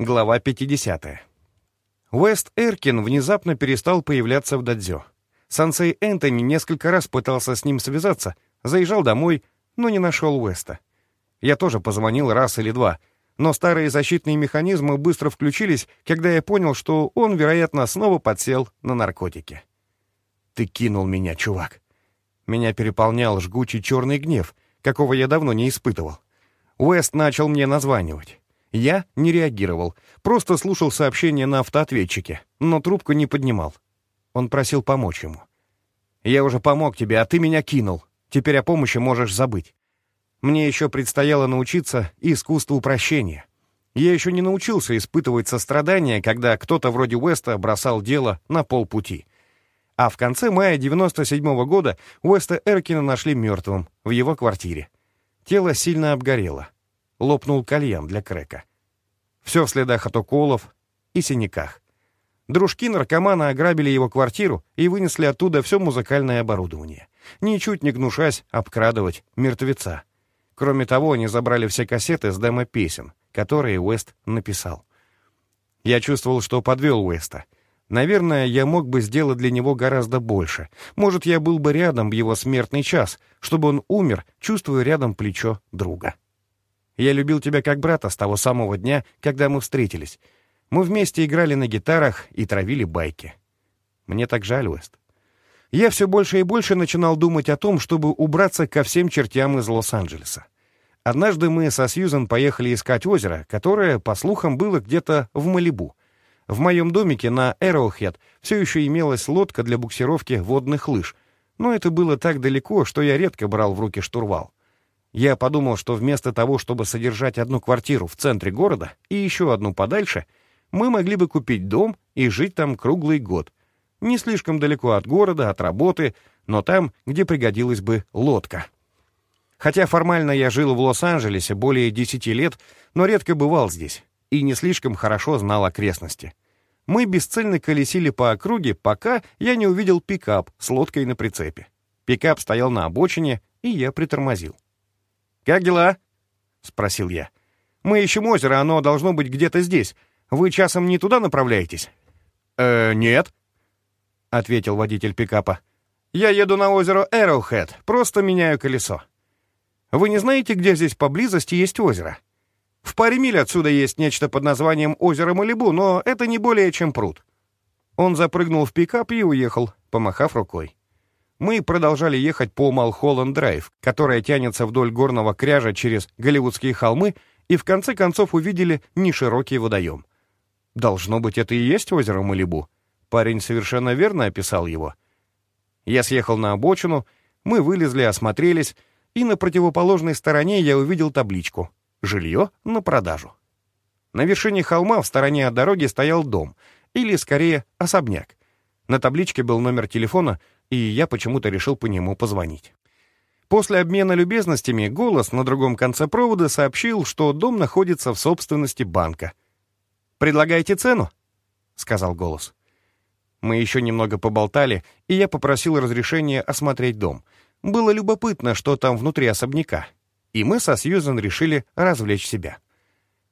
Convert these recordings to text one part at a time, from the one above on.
Глава 50. Уэст Эркин внезапно перестал появляться в дадзё. Сансей Энтони несколько раз пытался с ним связаться, заезжал домой, но не нашел Уэста. Я тоже позвонил раз или два, но старые защитные механизмы быстро включились, когда я понял, что он, вероятно, снова подсел на наркотики. «Ты кинул меня, чувак!» Меня переполнял жгучий черный гнев, какого я давно не испытывал. Уэст начал мне названивать. Я не реагировал, просто слушал сообщения на автоответчике, но трубку не поднимал. Он просил помочь ему. «Я уже помог тебе, а ты меня кинул. Теперь о помощи можешь забыть. Мне еще предстояло научиться искусству прощения. Я еще не научился испытывать сострадание, когда кто-то вроде Уэста бросал дело на полпути. А в конце мая 97 -го года Уэста Эркина нашли мертвым в его квартире. Тело сильно обгорело лопнул кальян для крека. Все в следах от уколов и синяках. Дружки наркомана ограбили его квартиру и вынесли оттуда все музыкальное оборудование, ничуть не гнушась обкрадывать мертвеца. Кроме того, они забрали все кассеты с демо-песен, которые Уэст написал. Я чувствовал, что подвел Уэста. Наверное, я мог бы сделать для него гораздо больше. Может, я был бы рядом в его смертный час, чтобы он умер, чувствуя рядом плечо друга. Я любил тебя как брата с того самого дня, когда мы встретились. Мы вместе играли на гитарах и травили байки. Мне так жаль, Уэст. Я все больше и больше начинал думать о том, чтобы убраться ко всем чертям из Лос-Анджелеса. Однажды мы со Сьюзан поехали искать озеро, которое, по слухам, было где-то в Малибу. В моем домике на Эроухед все еще имелась лодка для буксировки водных лыж, но это было так далеко, что я редко брал в руки штурвал. Я подумал, что вместо того, чтобы содержать одну квартиру в центре города и еще одну подальше, мы могли бы купить дом и жить там круглый год. Не слишком далеко от города, от работы, но там, где пригодилась бы лодка. Хотя формально я жил в Лос-Анджелесе более десяти лет, но редко бывал здесь и не слишком хорошо знал окрестности. Мы бесцельно колесили по округе, пока я не увидел пикап с лодкой на прицепе. Пикап стоял на обочине, и я притормозил. «Как дела?» — спросил я. «Мы ищем озеро, оно должно быть где-то здесь. Вы часом не туда направляетесь?» «Э, нет», — ответил водитель пикапа. «Я еду на озеро Эроухед, просто меняю колесо. Вы не знаете, где здесь поблизости есть озеро? В паре миль отсюда есть нечто под названием озеро Малибу, но это не более чем пруд». Он запрыгнул в пикап и уехал, помахав рукой. Мы продолжали ехать по Малхолланд-драйв, которая тянется вдоль горного кряжа через Голливудские холмы, и в конце концов увидели неширокий водоем. Должно быть, это и есть озеро Малибу. Парень совершенно верно описал его. Я съехал на обочину, мы вылезли, осмотрелись, и на противоположной стороне я увидел табличку «Жилье на продажу». На вершине холма в стороне от дороги стоял дом, или, скорее, особняк. На табличке был номер телефона — и я почему-то решил по нему позвонить. После обмена любезностями голос на другом конце провода сообщил, что дом находится в собственности банка. «Предлагаете цену?» — сказал голос. Мы еще немного поболтали, и я попросил разрешения осмотреть дом. Было любопытно, что там внутри особняка. И мы со Сьюзен решили развлечь себя.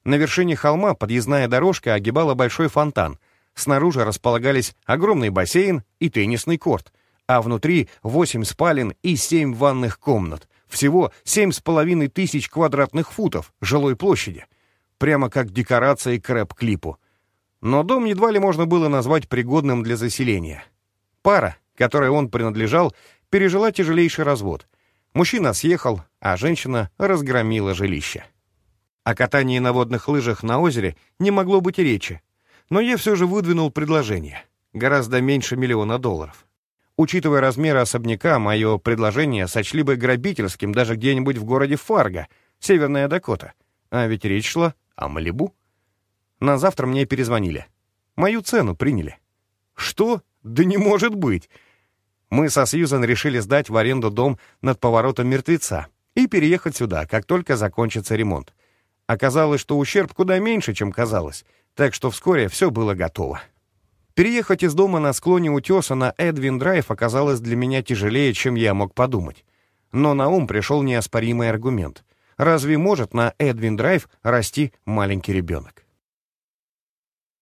На вершине холма подъездная дорожка огибала большой фонтан. Снаружи располагались огромный бассейн и теннисный корт — а внутри 8 спален и 7 ванных комнат. Всего 7,5 тысяч квадратных футов жилой площади. Прямо как декорации к рэп-клипу. Но дом едва ли можно было назвать пригодным для заселения. Пара, которой он принадлежал, пережила тяжелейший развод. Мужчина съехал, а женщина разгромила жилище. О катании на водных лыжах на озере не могло быть и речи. Но я все же выдвинул предложение. Гораздо меньше миллиона долларов. Учитывая размеры особняка, мое предложение сочли бы грабительским даже где-нибудь в городе Фарго, Северная Дакота. А ведь речь шла о Малибу. На завтра мне перезвонили. Мою цену приняли. Что? Да не может быть! Мы со Сьюзан решили сдать в аренду дом над поворотом мертвеца и переехать сюда, как только закончится ремонт. Оказалось, что ущерб куда меньше, чем казалось, так что вскоре все было готово. Переехать из дома на склоне утеса на Эдвин Драйв оказалось для меня тяжелее, чем я мог подумать. Но на ум пришел неоспоримый аргумент. Разве может на Эдвин Драйв расти маленький ребенок?